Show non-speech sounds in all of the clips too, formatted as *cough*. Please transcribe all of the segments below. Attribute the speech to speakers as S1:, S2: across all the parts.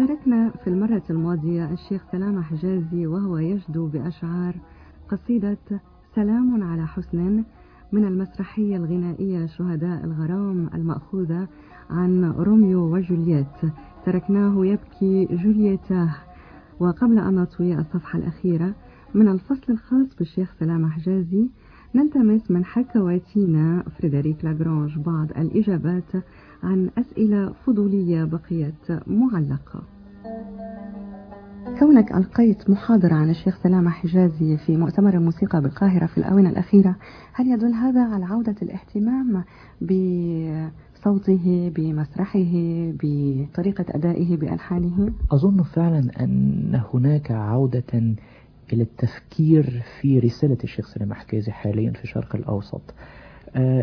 S1: شاركنا في المرة الماضية الشيخ سلامة حجازي وهو يشدو بأشعار قصيدة سلام على حسن من المسرحية الغنائية شهداء الغرام المأخوذة عن روميو وجولييت. تركناه يبكي جولييتاه. وقبل أن نطوي الصفحة الأخيرة من الفصل الخاص بالشيخ سلامة حجازي نلتمس من حكواتينا فريدريك لاجرانج بعض الإجابات عن أسئلة فضولية بقيت معلقة كونك ألقيت محاضرة عن الشيخ سلامة حجازي في مؤتمر الموسيقى بالقاهرة في الآونة الأخيرة هل يدل هذا على عودة الاهتمام بصوته بمسرحه بطريقة أدائه بألحانه؟
S2: أظن فعلا أن هناك عودة إلى التفكير في رسالة الشيخ سلام حجازي حاليا في الشرق الأوسط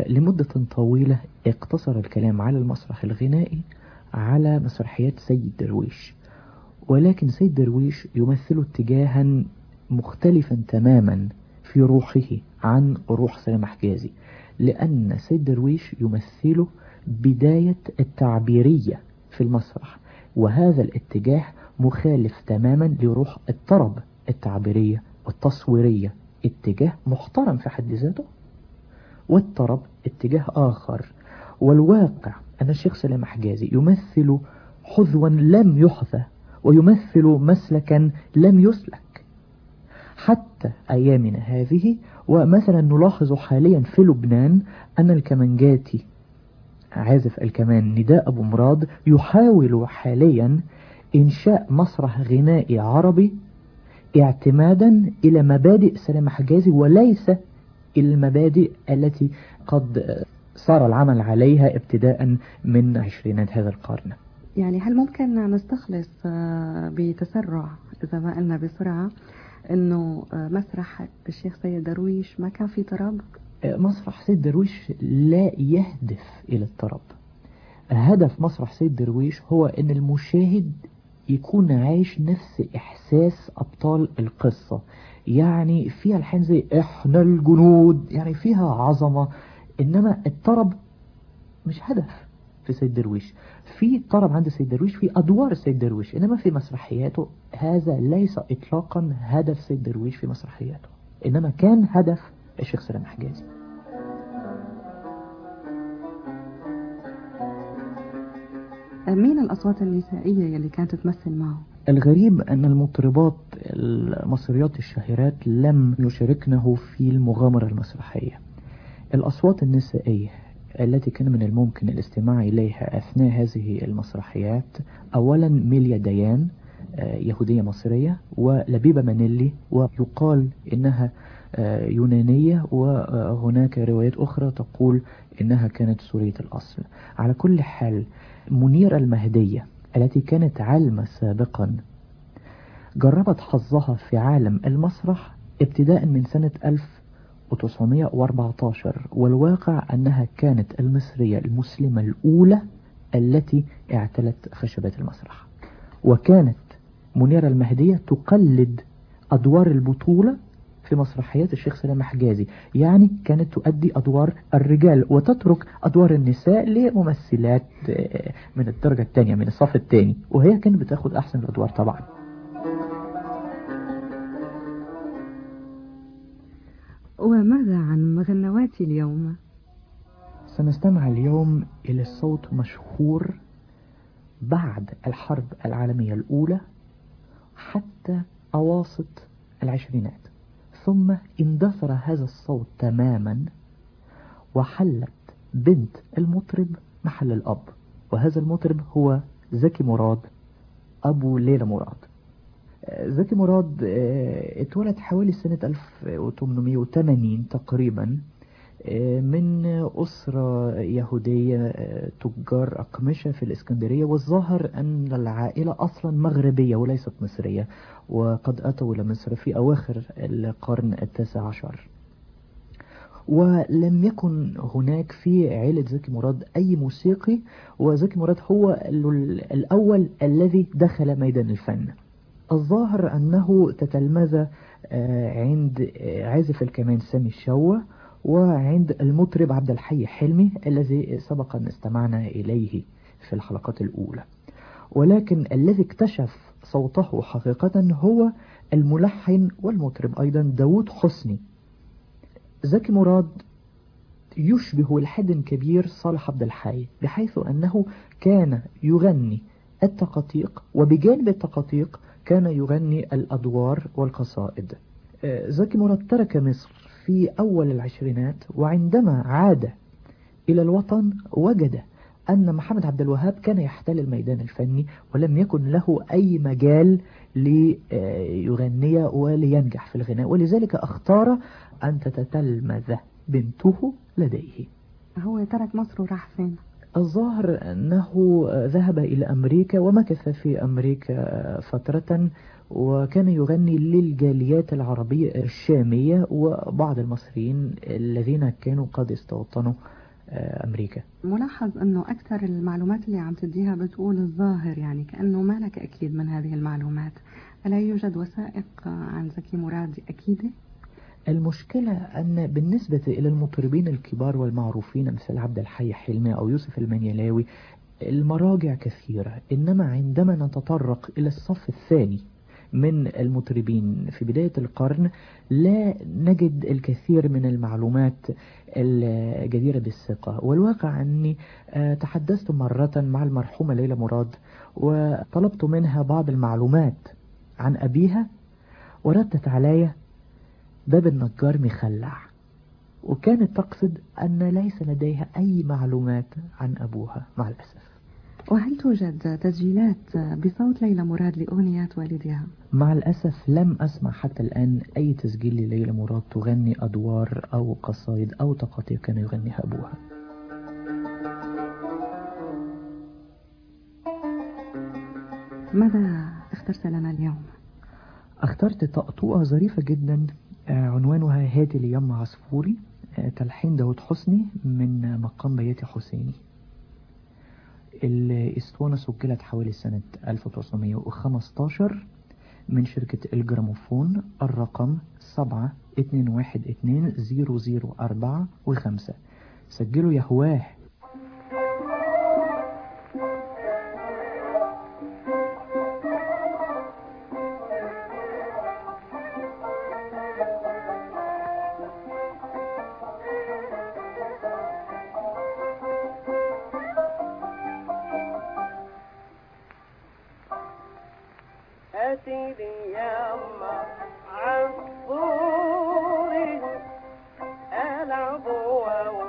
S2: لمدة طويلة اقتصر الكلام على المسرح الغنائي على مسرحيات سيد درويش. ولكن سيد درويش يمثل اتجاها مختلفا تماما في روحه عن روح سلام حجازي لأن سيد درويش يمثل بداية التعبيرية في المسرح وهذا الاتجاه مخالف تماما لروح الطرب التعبيرية والتصويرية اتجاه محترم في حد ذاته. والطرب اتجاه آخر. والواقع أن الشيخ سلام حجازي يمثل حذوا لم يحذى ويمثل مسلكا لم يسلك. حتى أيامنا هذه ومثلا نلاحظ حاليا في لبنان أن الكمنجاتي عازف الكمان نداء أبو مراد يحاول حاليا إنشاء مسرح غنائي عربي اعتمادا إلى مبادئ سلام حجازي وليس المبادئ التي قد صار العمل عليها ابتداء من عشرينات هذا القرن.
S1: يعني هل ممكن نستخلص بتسرع إذا ما قلنا بسرعة أنه مسرح الشيخ سيد درويش ما كان في طرب؟
S2: مسرح سيد درويش لا يهدف إلى الطرب هدف مسرح سيد درويش هو أن المشاهد يكون عايش نفس إحساس أبطال القصة. يعني فيها الحين زي إحنا الجنود يعني فيها عظمة إنما الطرب مش هدف في سيد درويش في طرب عند سيد درويش في أدوار سيد درويش إنما في مسرحياته هذا ليس إطلاقا هدف سيد درويش في مسرحياته إنما كان هدف الشيخ سلام حجازي
S1: مين الأصوات النسائية اللي كانت تمثل معه؟
S2: الغريب أن المطربات المصريات الشهيرات لم يشاركنه في المغامرة المسرحية. الأصوات النسائية التي كان من الممكن الاستماع إليها أثناء هذه المسرحيات أولا ميليا ديان يهودية مصرية ولبيبة مانيلي ويقال إنها يونانية وهناك روايات أخرى تقول إنها كانت سورية الأصل. على كل حال منيرة المهدية التي كانت عالمة سابقا. جربت حظها في عالم المسرح ابتداء من سنة 1914 والواقع أنها كانت المصرية المسلمة الأولى التي اعتلت خشبات المسرح. وكانت منيرة المهدية تقلد أدوار البطولة في مسرحيات الشيخ سلام حجازي. يعني كانت تؤدي أدوار الرجال وتترك أدوار النساء لممثلات من الدرجة الثانية من الصف الثاني وهي كانت بتاخد أحسن الأدوار طبعا.
S1: وماذا عن مغنواتي اليوم؟
S2: سنستمع اليوم إلى صوت مشهور بعد الحرب العالمية الأولى حتى أواسط العشرينات. ثم اندثر هذا الصوت تماما وحلت بنت المطرب محل الأب وهذا المطرب هو زكي مراد أبو ليلى مراد. زكي مراد اتولد حوالي سنة 1880 تقريبا. من أسرة يهودية تجار أقمشة في الإسكندرية والظاهر أن العائلة أصلا مغربية وليست مصرية وقد أتوا إلى مصر في أواخر القرن التاسع عشر. ولم يكن هناك في عائلة زكي مراد أي موسيقي وزكي مراد هو الأول الذي دخل ميدان الفن. الظاهر أنه تتلمذ عند عازف الكمان سامي الشوة وعند المطرب عبد الحي حلمي الذي سبق أن استمعنا إليه في الحلقات الأولى. ولكن الذي اكتشف صوته حقيقة هو الملحن والمطرب أيضا داود حسني. زكي مراد يشبه لحد كبير صالح عبد الحي بحيث أنه كان يغني التقاطيق وبجانب التقاطيق كان يغني الأدوار والقصائد. آه، زكي مراد ترك مصر في أول العشرينات وعندما عاد إلى الوطن وجد أن محمد عبد الوهاب كان يحتل الميدان الفني ولم يكن له أي مجال ليغني ولينجح في الغناء ولذلك اختار أن تتتلمذ بنته لديه
S1: هو ترك مصر وراح فين؟
S2: الظاهر أنه ذهب إلى أمريكا ومكث في أمريكا فترة وكان يغني للجاليات العربية الشامية وبعض المصريين الذين كانوا قد استوطنوا أمريكا
S1: ملاحظ أنه أكثر المعلومات اللي عم تديها بتقول الظاهر يعني كأنه ما لك أكيد من هذه المعلومات ألا يوجد وثائق عن زكي مراد أكيدة؟
S2: المشكلة أن بالنسبة إلى المطربين الكبار والمعروفين مثل عبد الحي حلمي أو يوسف المنيلاوي المراجع كثيرة إنما عندما نتطرق إلى الصف الثاني من المطربين في بداية القرن لا نجد الكثير من المعلومات الجديرة بالثقة. والواقع أني آه، تحدثت مرة مع المرحومة ليلى مراد وطلبت منها بعض المعلومات عن أبيها وردت علي باب النجار مخلع وكانت تقصد أن ليس لديها أي معلومات عن أبوها مع الأسف
S1: وهل توجد تسجيلات بصوت ليلى مراد لأغنيات والدها؟
S2: مع الأسف لم أسمع حتى الآن أي تسجيل لليلى مراد تغني أدوار أو قصائد أو تقاطيع كان يغنيها أبوها
S1: ماذا اخترت لنا اليوم؟
S2: اخترت طقطوقة ظريفة جدا عنوانها هاتي لي يم عصفوري آه، تلحين داود حسني من مقام بياتي حسيني. الإسطوانة سجلت حوالي سنة 1915 من شركة الجراموفون الرقم 7212 وخمسة. سجلوا يهواه
S3: أسر يا الله عن ظهورهم ألعب وأوعى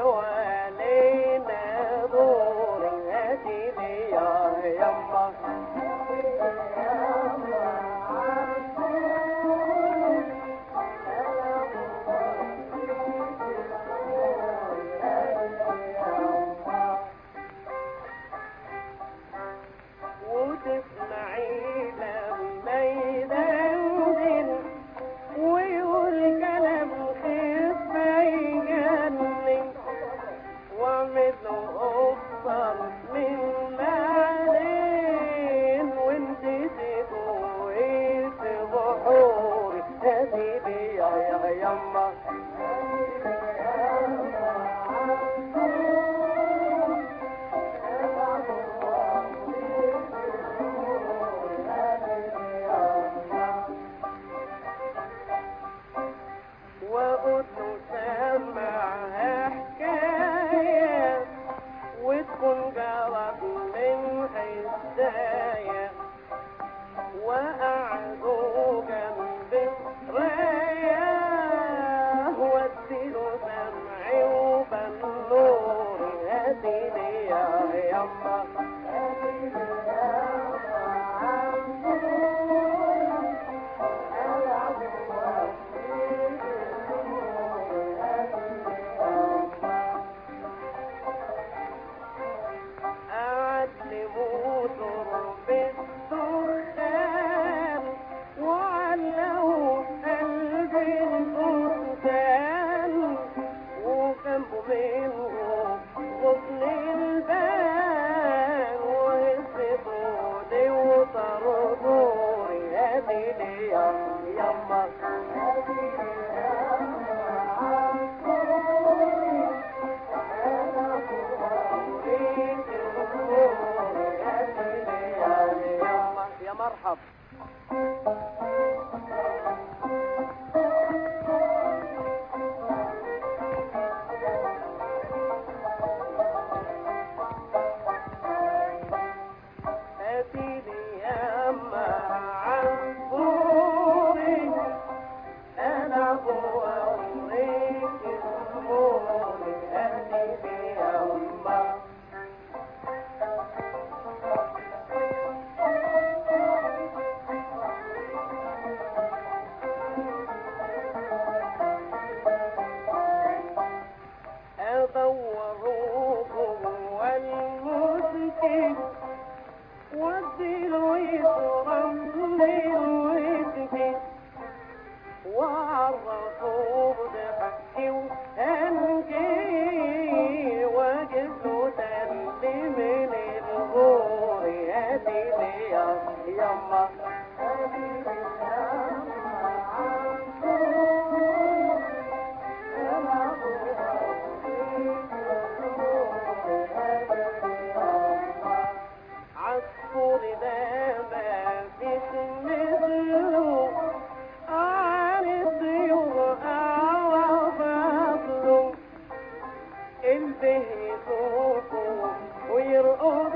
S3: وأنا தேவி அயமயம்மா مرحب والمسكين والدلو يسرم للوسكين وعرفوه بحكي وهنجي وجدوا تلي من الغور هاتي لي يا البه يشوفه ويرقص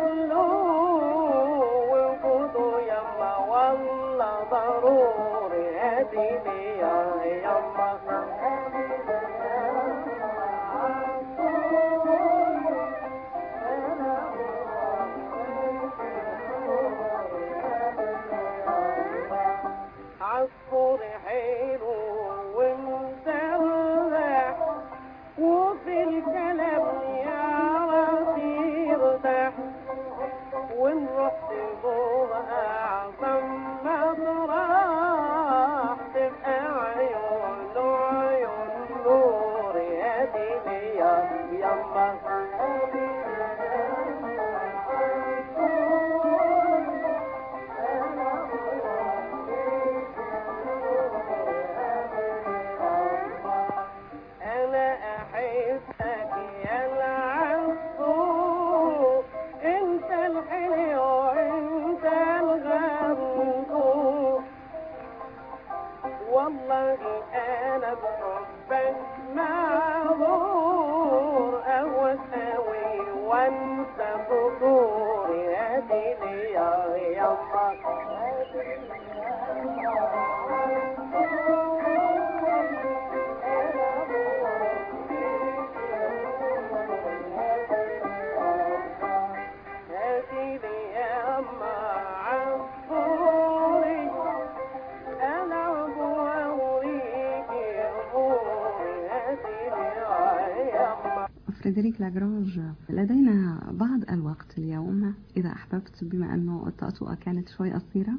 S1: فريدريك لاجرانج لدينا بعض الوقت اليوم إذا أحببت بما أنه الطقطوقة كانت شوي قصيرة.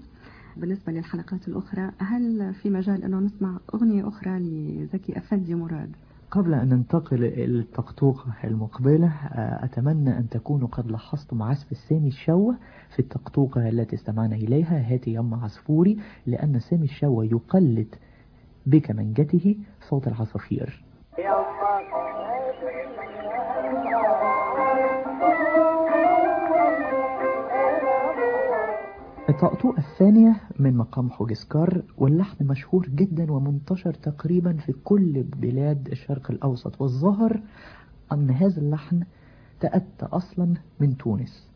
S1: بالنسبة للحلقات الأخرى هل في مجال أنه نسمع أغنية أخرى لزكي أفندي مراد؟
S2: قبل أن ننتقل إلى الطقطوقة المقبلة أتمنى أن تكونوا قد لاحظتم عزف سامي الشوة في الطقطوقة التي استمعنا إليها هاتيلي يمه عصفوري لأن سامي الشوة يقلد بكمنجته صوت العصافير. الطقطوقة الثانية من مقام حوجسكار واللحن مشهور جدا ومنتشر تقريبا في كل بلاد الشرق الأوسط والظاهر أن هذا اللحن تأتى أصلا من تونس.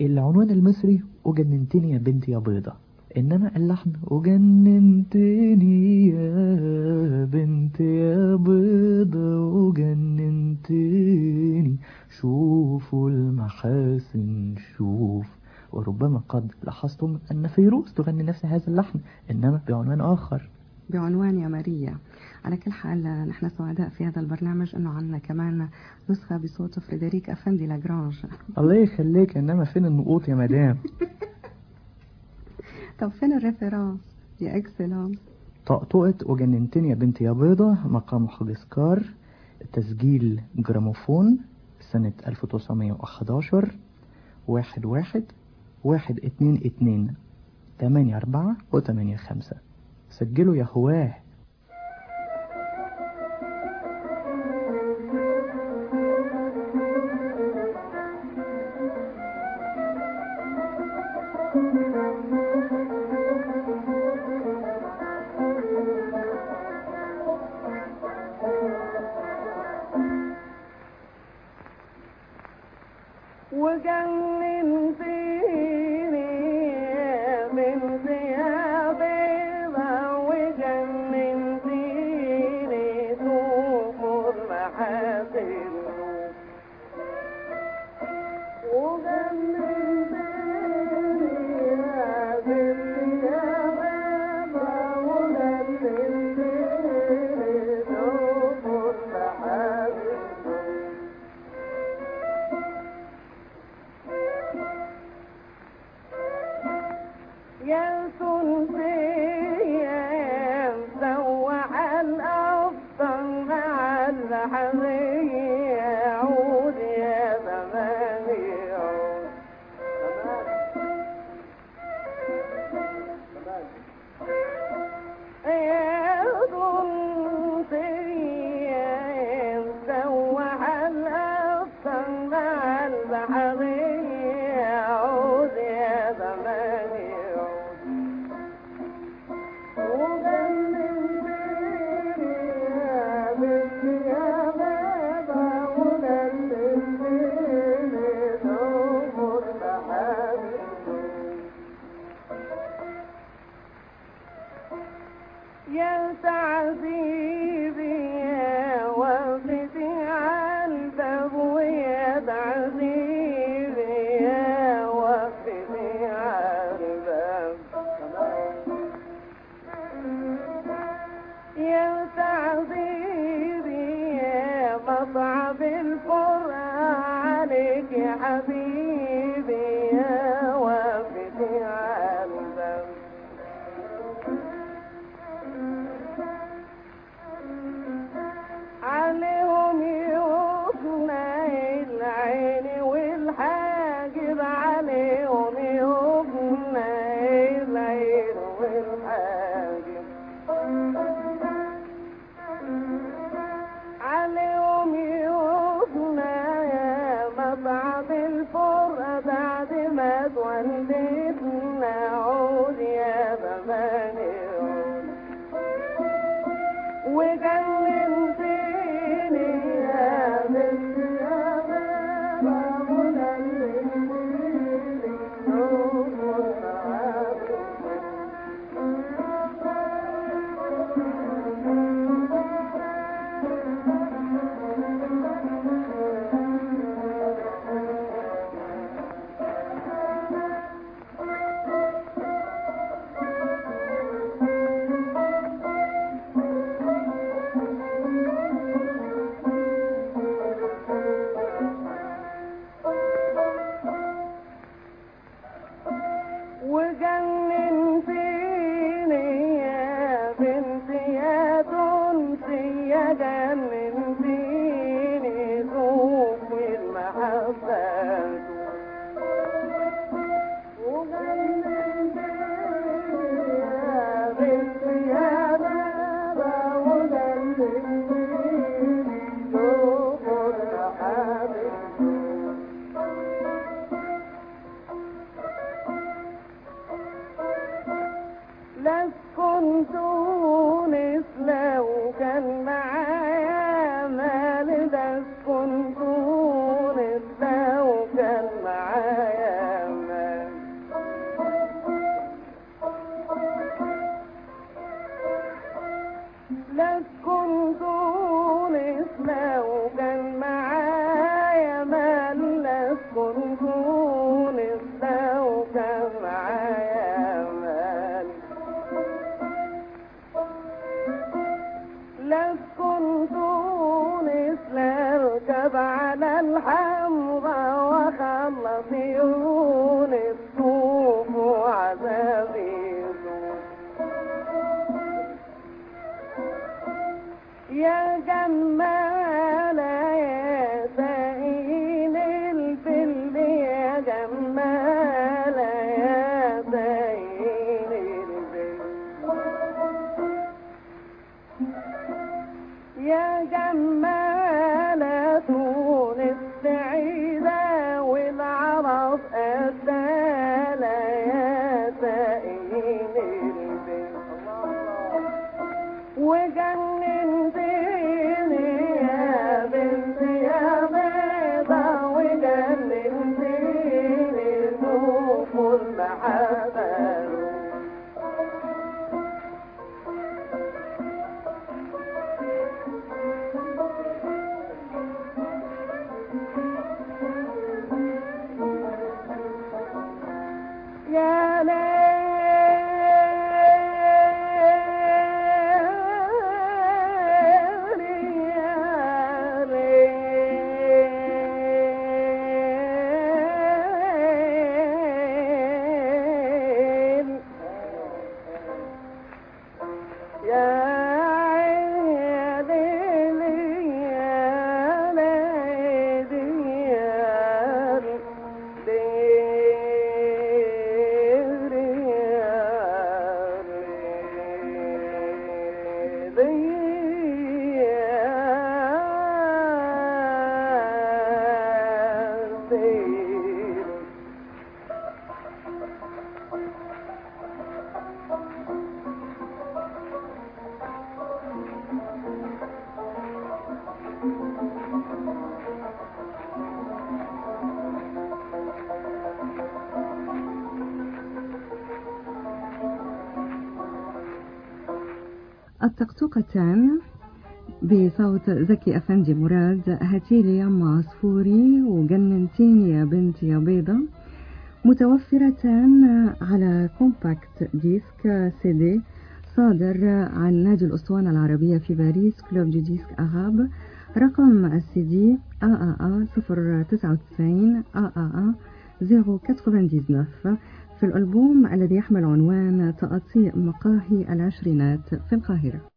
S2: العنوان المصري أجننتني يا بنتي يا بيضة. إنما اللحن وجننتيني يا بنتي يا بيضة وجننتيني. شوفوا المحاسن شوف وربما قد لاحظتم أن فيروز تغني نفس هذا اللحن إنما بعنوان آخر.
S1: بعنوان يا ماريا. على كل حال نحن سعداء في هذا البرنامج أنه عندنا كمان نسخة بصوت فريدريك أفندي لاجرانج.
S2: الله يخليك إنما فين النقوط يا مدام؟ *laughs*
S1: طب فين ال révérence يا excellence
S2: طقطقة وجننتيني يا بنتي يا بيضة مقام حدسكار تسجيل جراموفون سنة 1911 واحد واحد واحد اتنين اتنين
S3: تمانية أربعة وتمانية خمسة. سجلوا يا هواه. وجنن في
S1: الطقطوقتان بصوت زكي أفندي مراد هاتيلي يمه عصفوري وجننتيني يا بنتي يا بيضة. متوفرتان على compact disc CD صادر عن نادي الأسطوانة العربية في باريس Club du Disque Arabe رقم ال CD AAA 099 AAA 099 في الألبوم الذي يحمل عنوان تقاطيع مقاهي العشرينات في القاهرة.